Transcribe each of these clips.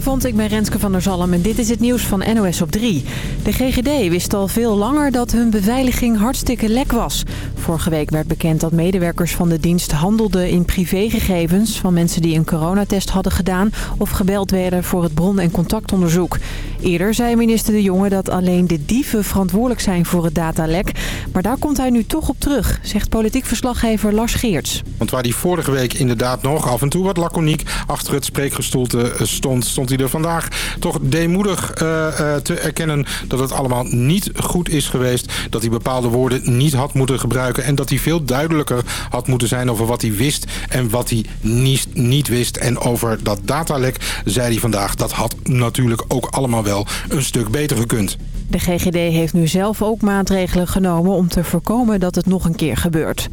Goedenavond, ik ben Renske van der Zalm en dit is het nieuws van NOS op 3. De GGD wist al veel langer dat hun beveiliging hartstikke lek was. Vorige week werd bekend dat medewerkers van de dienst handelden in privégegevens... van mensen die een coronatest hadden gedaan of gebeld werden voor het bron- en contactonderzoek. Eerder zei minister De Jonge dat alleen de dieven verantwoordelijk zijn voor het datalek. Maar daar komt hij nu toch op terug, zegt politiek verslaggever Lars Geerts. Want waar hij vorige week inderdaad nog af en toe wat laconiek achter het spreekgestoelte stond... stond hij er vandaag toch deemoedig uh, uh, te erkennen dat het allemaal niet goed is geweest. Dat hij bepaalde woorden niet had moeten gebruiken. En dat hij veel duidelijker had moeten zijn over wat hij wist en wat hij niet, niet wist. En over dat datalek zei hij vandaag, dat had natuurlijk ook allemaal wel een stuk beter gekund. De GGD heeft nu zelf ook maatregelen genomen om te voorkomen dat het nog een keer gebeurt.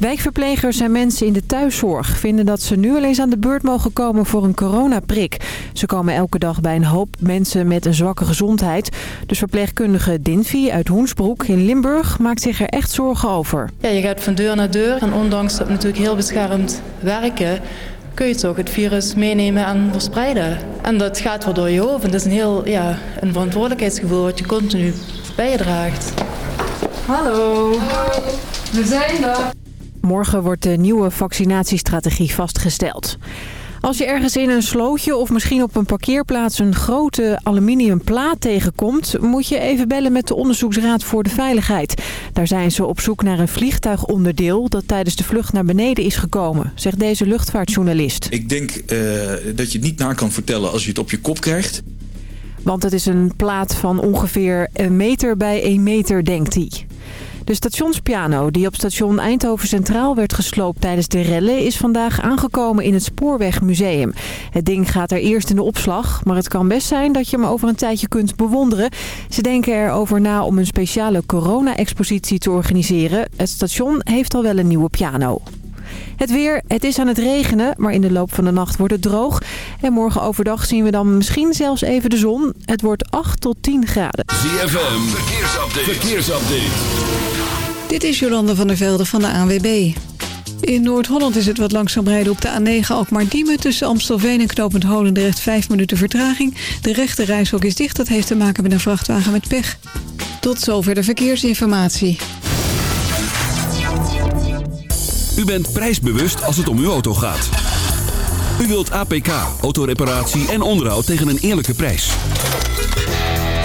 Wijkverplegers en mensen in de thuiszorg vinden dat ze nu al eens aan de beurt mogen komen voor een coronaprik. Ze komen elke dag bij een hoop mensen met een zwakke gezondheid. Dus verpleegkundige Dinvi uit Hoensbroek in Limburg maakt zich er echt zorgen over. Ja, je gaat van deur naar deur en ondanks dat natuurlijk heel beschermd werken kun je toch het virus meenemen en verspreiden. En dat gaat wel door je hoofd. En dat is een heel ja, een verantwoordelijkheidsgevoel wat je continu bij je draagt. Hallo, we zijn er. Morgen wordt de nieuwe vaccinatiestrategie vastgesteld. Als je ergens in een slootje of misschien op een parkeerplaats een grote aluminium plaat tegenkomt... moet je even bellen met de Onderzoeksraad voor de Veiligheid. Daar zijn ze op zoek naar een vliegtuigonderdeel dat tijdens de vlucht naar beneden is gekomen, zegt deze luchtvaartjournalist. Ik denk uh, dat je het niet na kan vertellen als je het op je kop krijgt. Want het is een plaat van ongeveer een meter bij een meter, denkt hij. De stationspiano die op station Eindhoven Centraal werd gesloopt tijdens de rellen... is vandaag aangekomen in het Spoorwegmuseum. Het ding gaat er eerst in de opslag, maar het kan best zijn dat je hem over een tijdje kunt bewonderen. Ze denken erover na om een speciale corona-expositie te organiseren. Het station heeft al wel een nieuwe piano. Het weer, het is aan het regenen, maar in de loop van de nacht wordt het droog. En morgen overdag zien we dan misschien zelfs even de zon. Het wordt 8 tot 10 graden. ZFM, verkeersupdate. verkeersupdate. Dit is Jolande van der Velde van de ANWB. In Noord-Holland is het wat langzaam rijden op de A9 Alkmaar-Diemen... tussen Amstelveen en Knopend Holendrecht 5 minuten vertraging. De rechte reishok is dicht, dat heeft te maken met een vrachtwagen met pech. Tot zover de verkeersinformatie. U bent prijsbewust als het om uw auto gaat. U wilt APK, autoreparatie en onderhoud tegen een eerlijke prijs.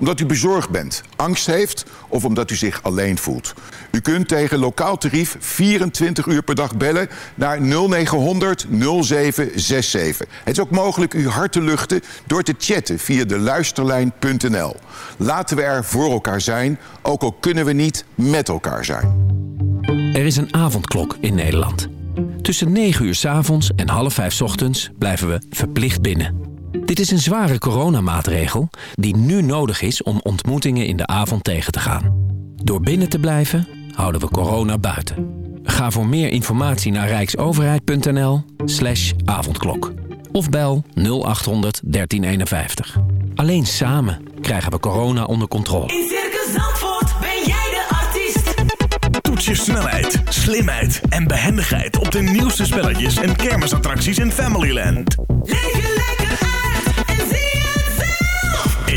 omdat u bezorgd bent, angst heeft of omdat u zich alleen voelt. U kunt tegen lokaal tarief 24 uur per dag bellen naar 0900 0767. Het is ook mogelijk uw hart te luchten door te chatten via de luisterlijn.nl. Laten we er voor elkaar zijn, ook al kunnen we niet met elkaar zijn. Er is een avondklok in Nederland. Tussen 9 uur s avonds en half 5 s ochtends blijven we verplicht binnen. Dit is een zware coronamaatregel die nu nodig is om ontmoetingen in de avond tegen te gaan. Door binnen te blijven houden we corona buiten. Ga voor meer informatie naar rijksoverheid.nl slash avondklok. Of bel 0800 1351. Alleen samen krijgen we corona onder controle. In Circus Zandvoort ben jij de artiest. Toets je snelheid, slimheid en behendigheid op de nieuwste spelletjes en kermisattracties in Familyland. Leef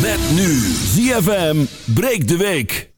Met nu ZFM breekt de week.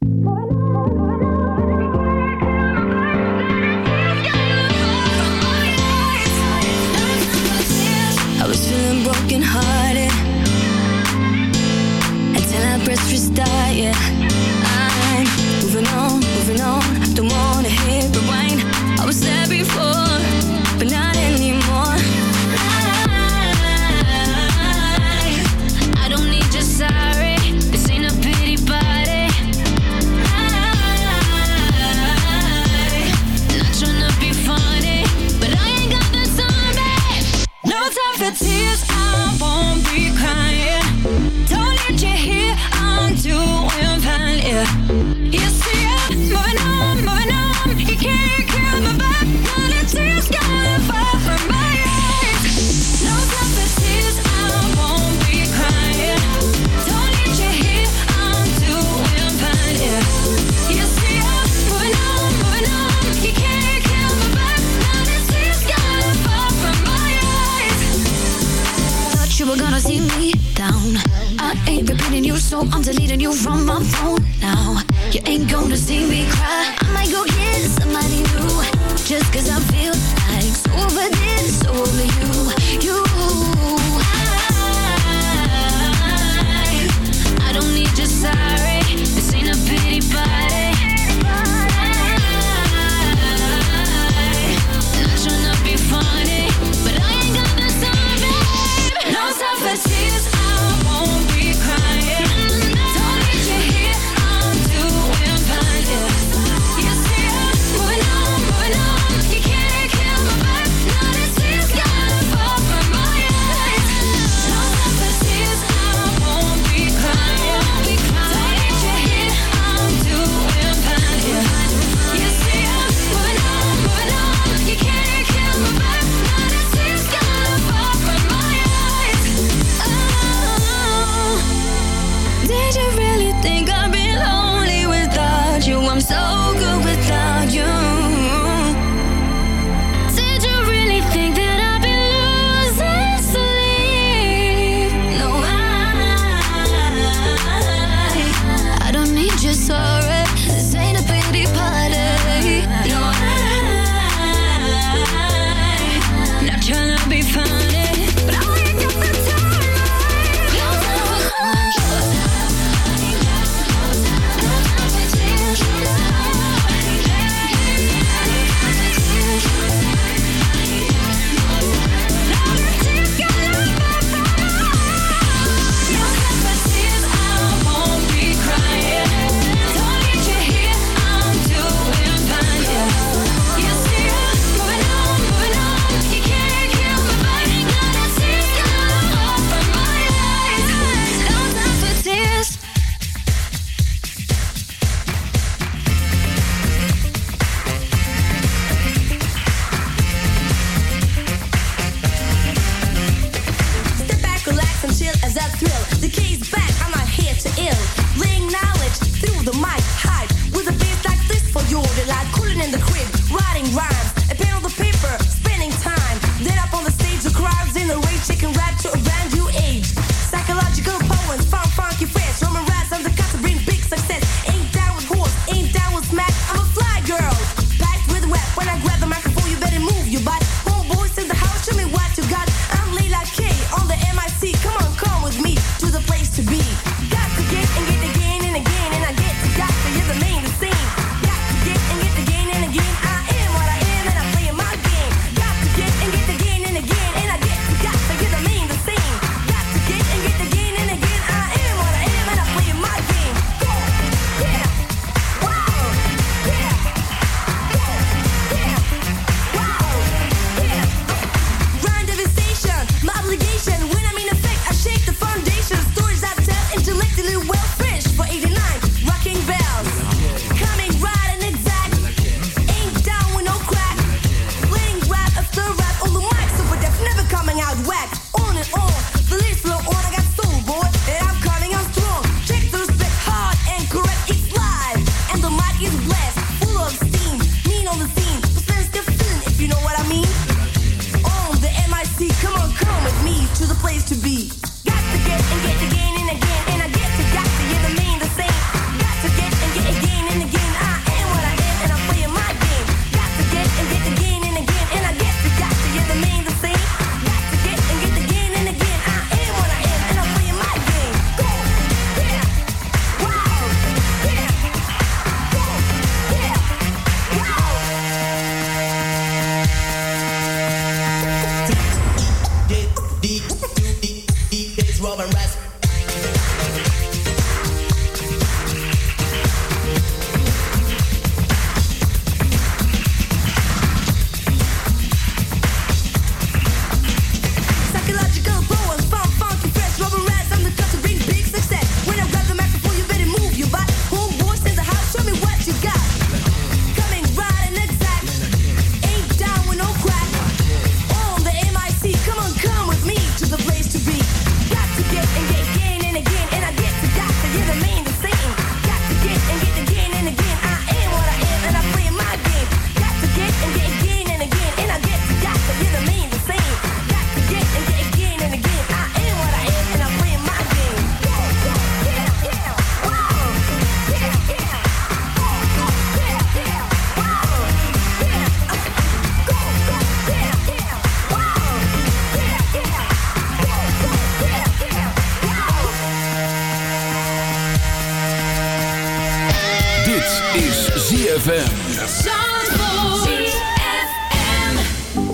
Is ZFM.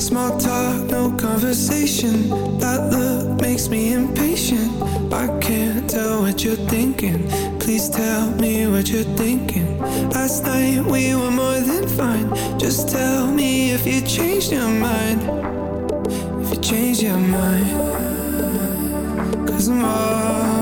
Small talk, no conversation. That look makes me impatient. I can't tell what you're thinking. Please tell me what you're thinking. Last night we were more than fine. Just tell me if you changed your mind. If you changed your mind. Cause I'm all,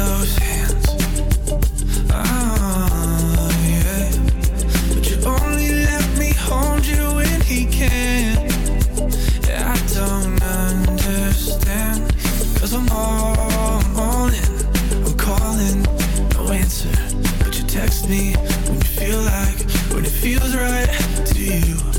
those hands. Ah, yeah. But you only let me hold you when he can. I don't understand. Cause I'm all, I'm all in. I'm calling, no answer. But you text me when you feel like, when it feels right to you.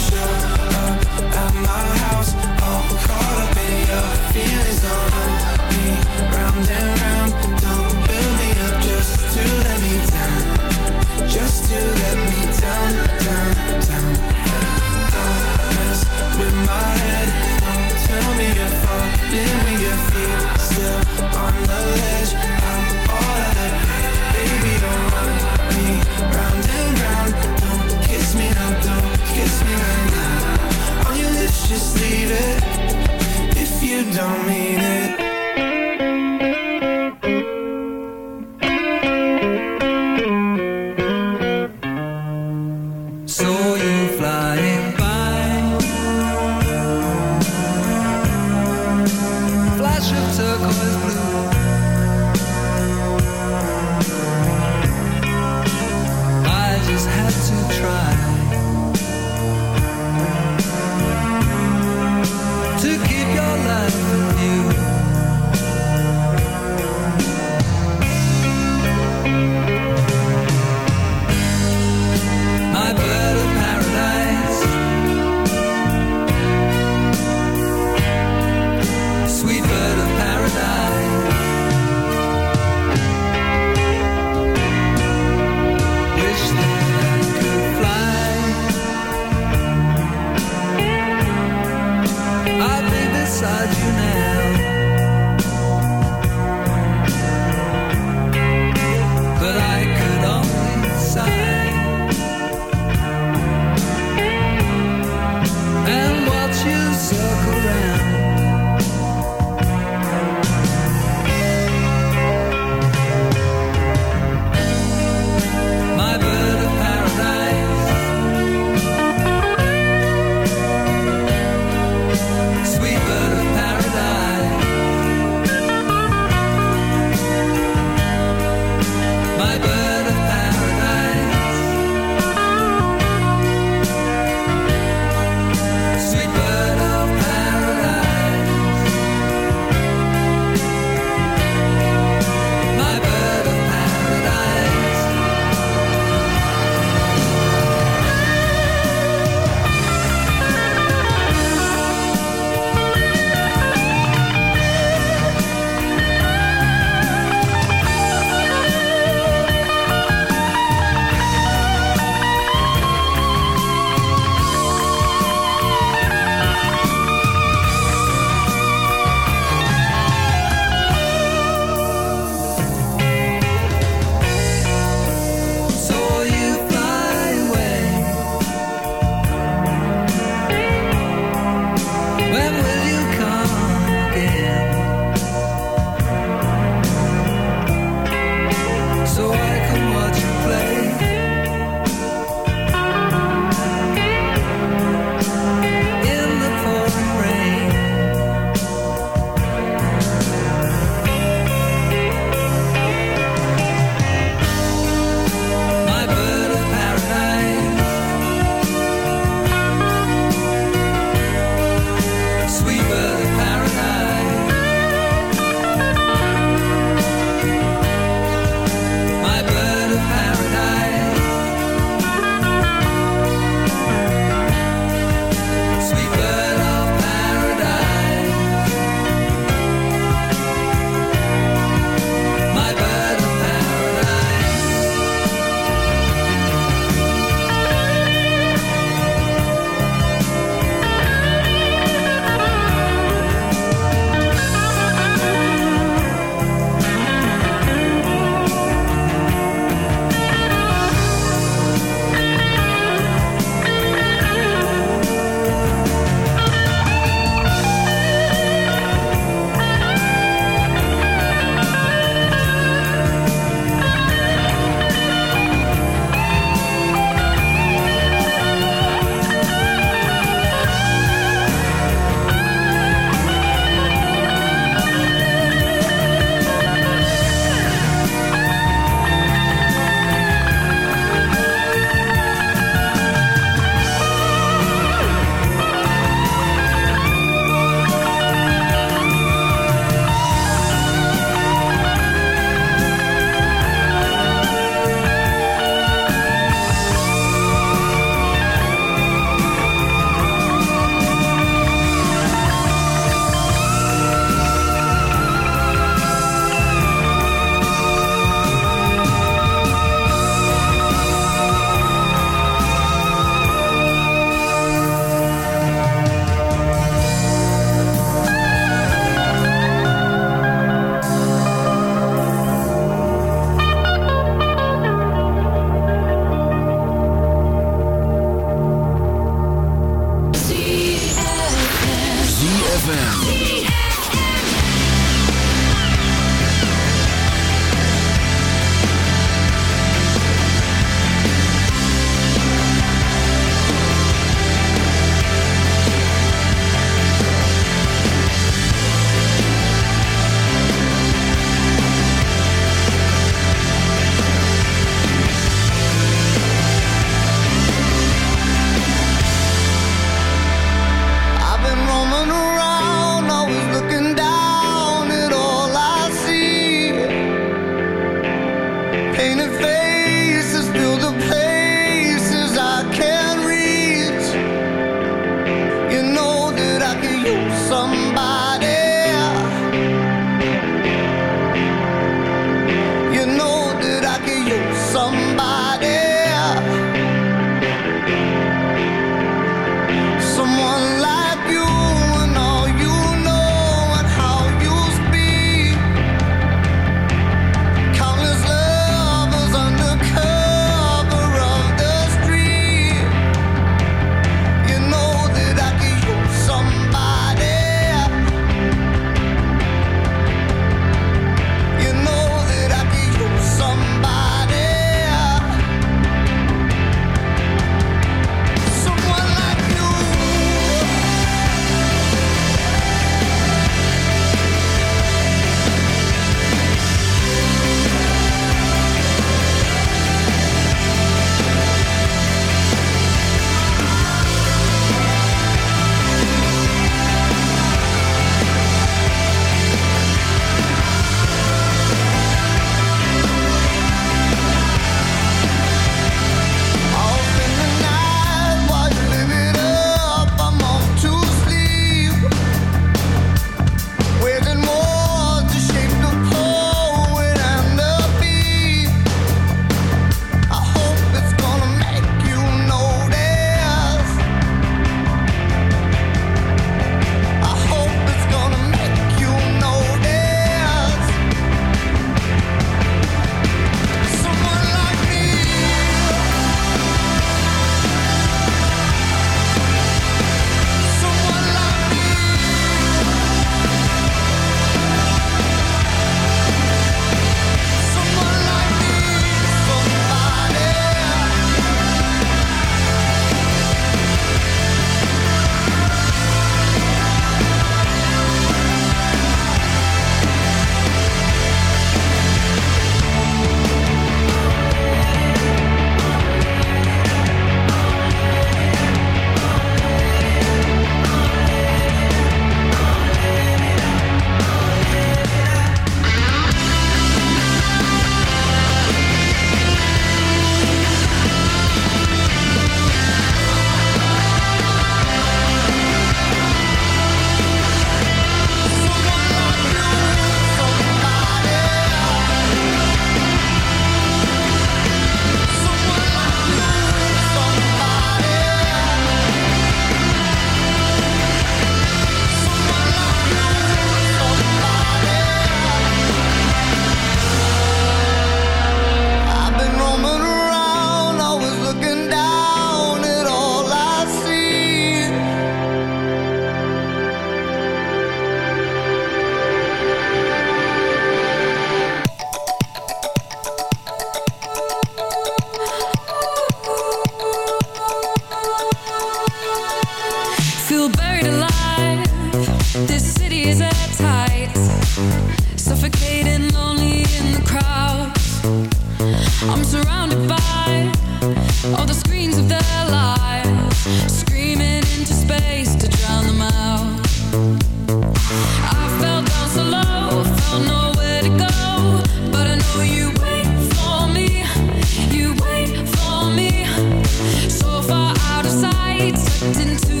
Sucked into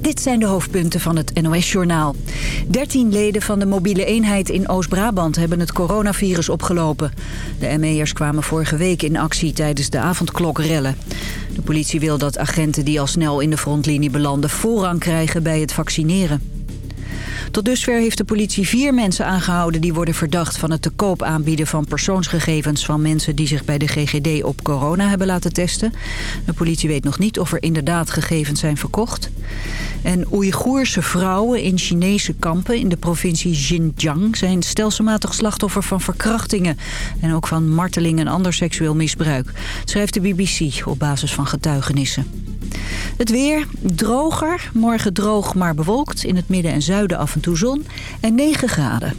Dit zijn de hoofdpunten van het NOS-journaal. 13 leden van de mobiele eenheid in Oost-Brabant hebben het coronavirus opgelopen. De ME'ers kwamen vorige week in actie tijdens de avondklokrellen. De politie wil dat agenten die al snel in de frontlinie belanden... voorrang krijgen bij het vaccineren. Tot dusver heeft de politie vier mensen aangehouden... die worden verdacht van het te koop aanbieden van persoonsgegevens... van mensen die zich bij de GGD op corona hebben laten testen. De politie weet nog niet of er inderdaad gegevens zijn verkocht. En Oeigoerse vrouwen in Chinese kampen in de provincie Xinjiang... zijn stelselmatig slachtoffer van verkrachtingen... en ook van marteling en ander seksueel misbruik, schrijft de BBC op basis van getuigenissen. Het weer droger, morgen droog maar bewolkt... in het midden en zuiden af en toe zon en 9 graden.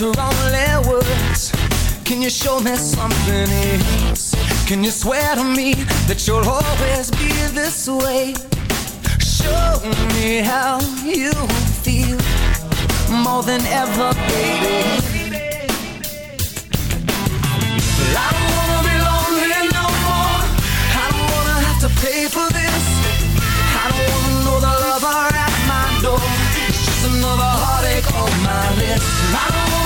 letter only words Can you show me something else? Can you swear to me that you'll always be this way? Show me how you feel More than ever, baby pay for this I don't wanna know the lover at my door It's just another heartache on my list I don't.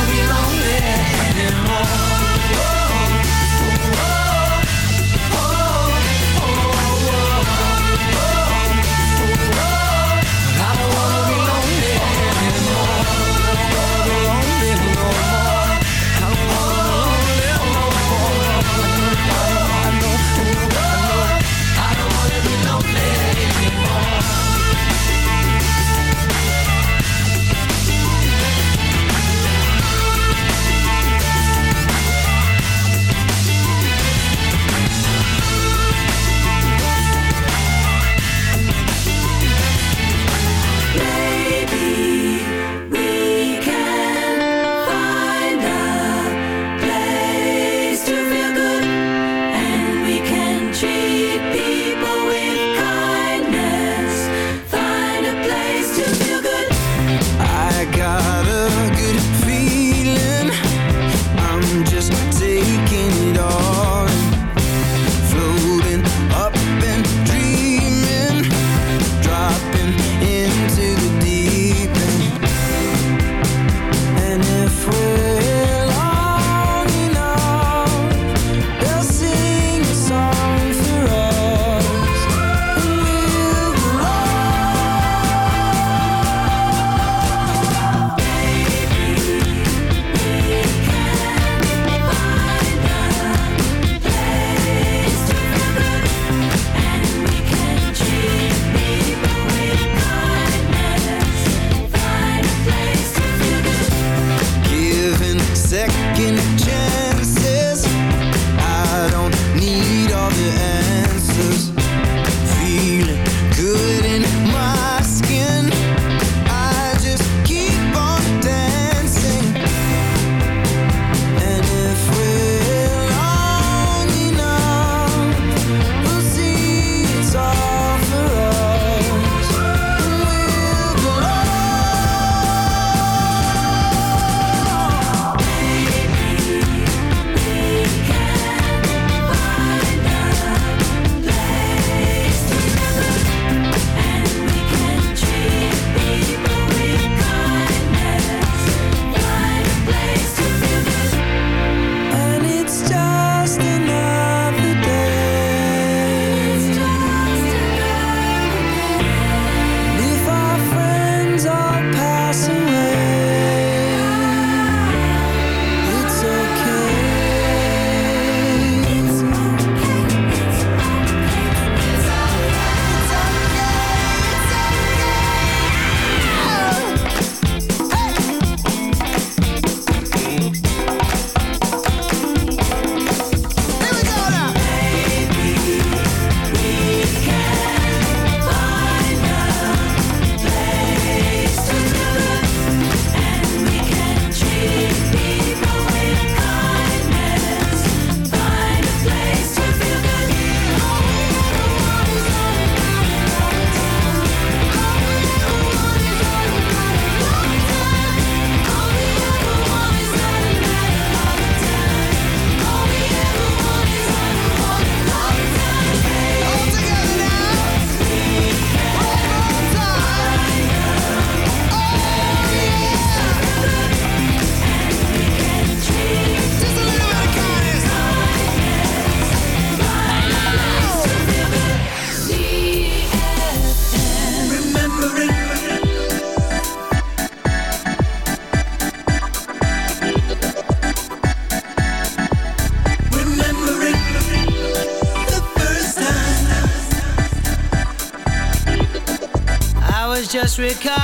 was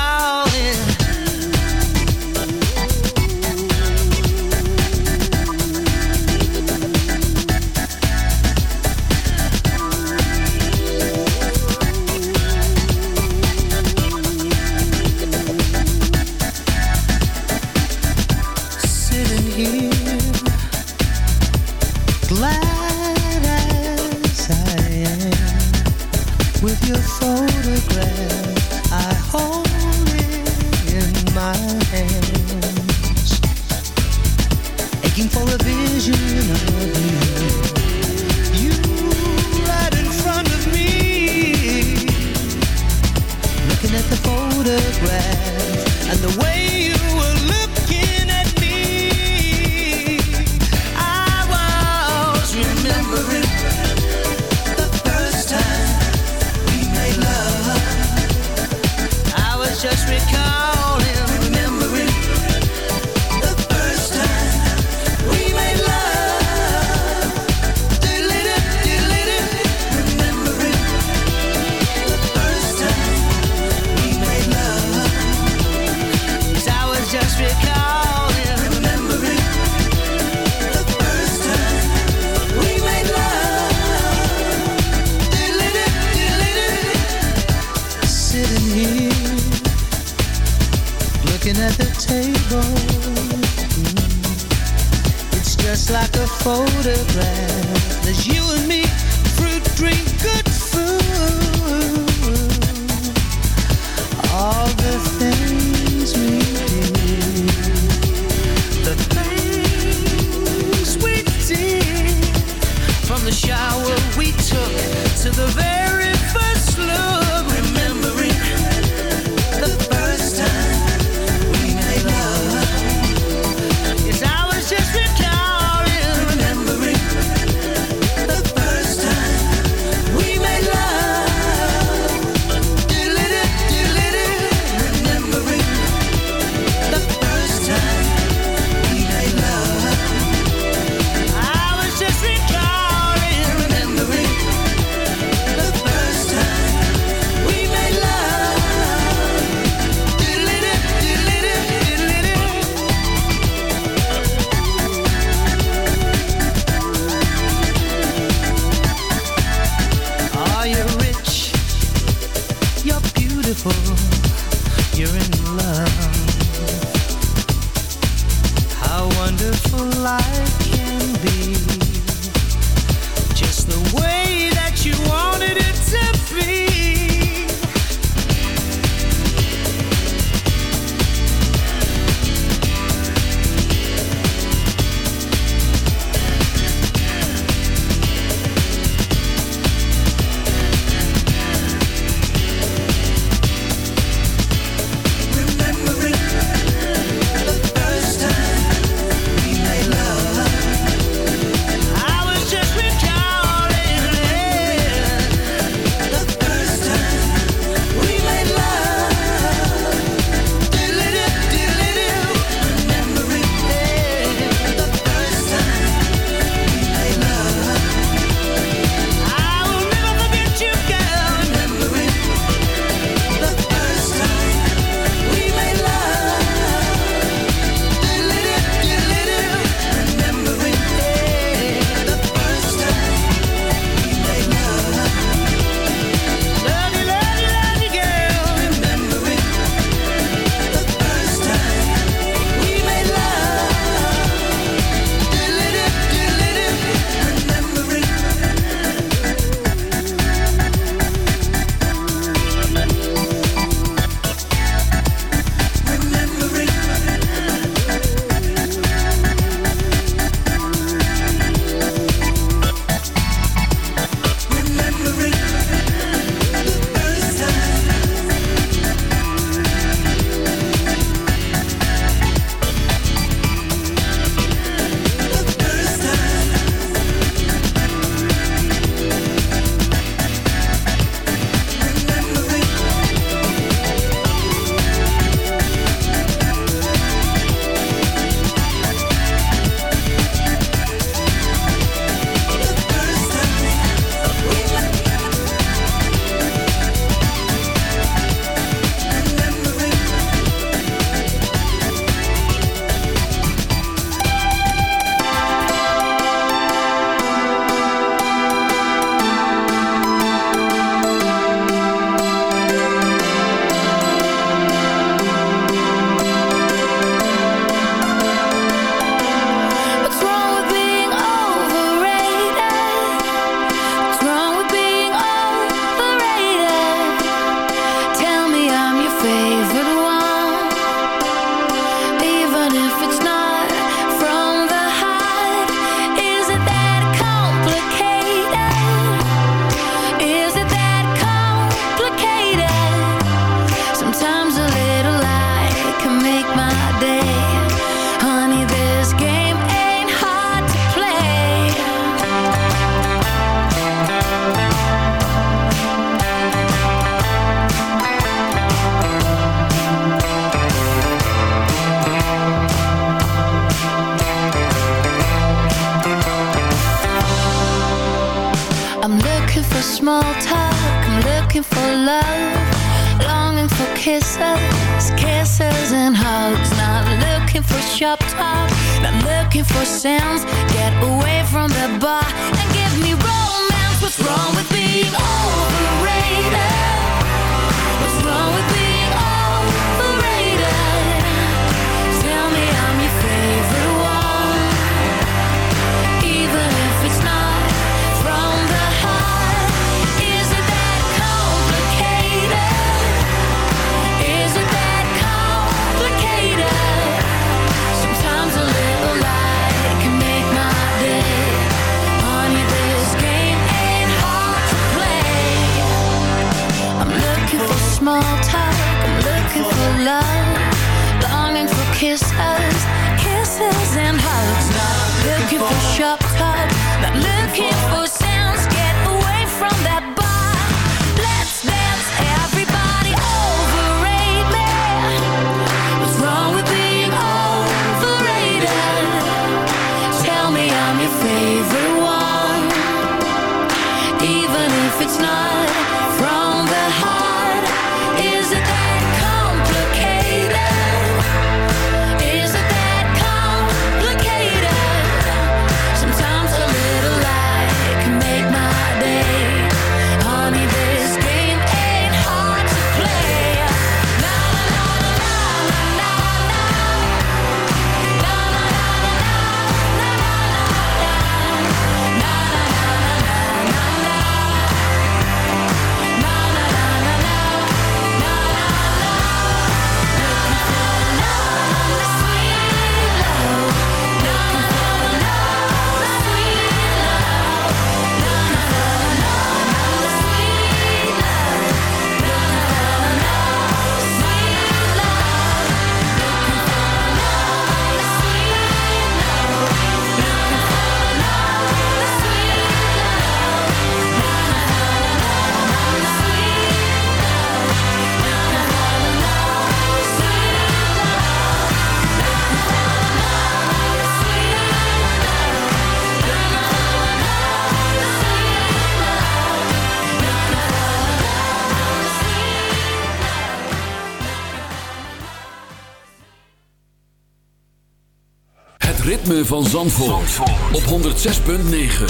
van Zandvoort, Zandvoort. op 106.9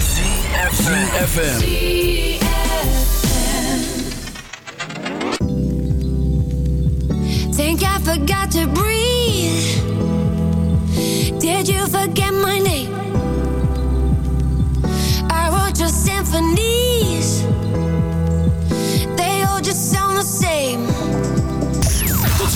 CFFM Think I forgot to breathe Did you forget my name? I wrote your symphony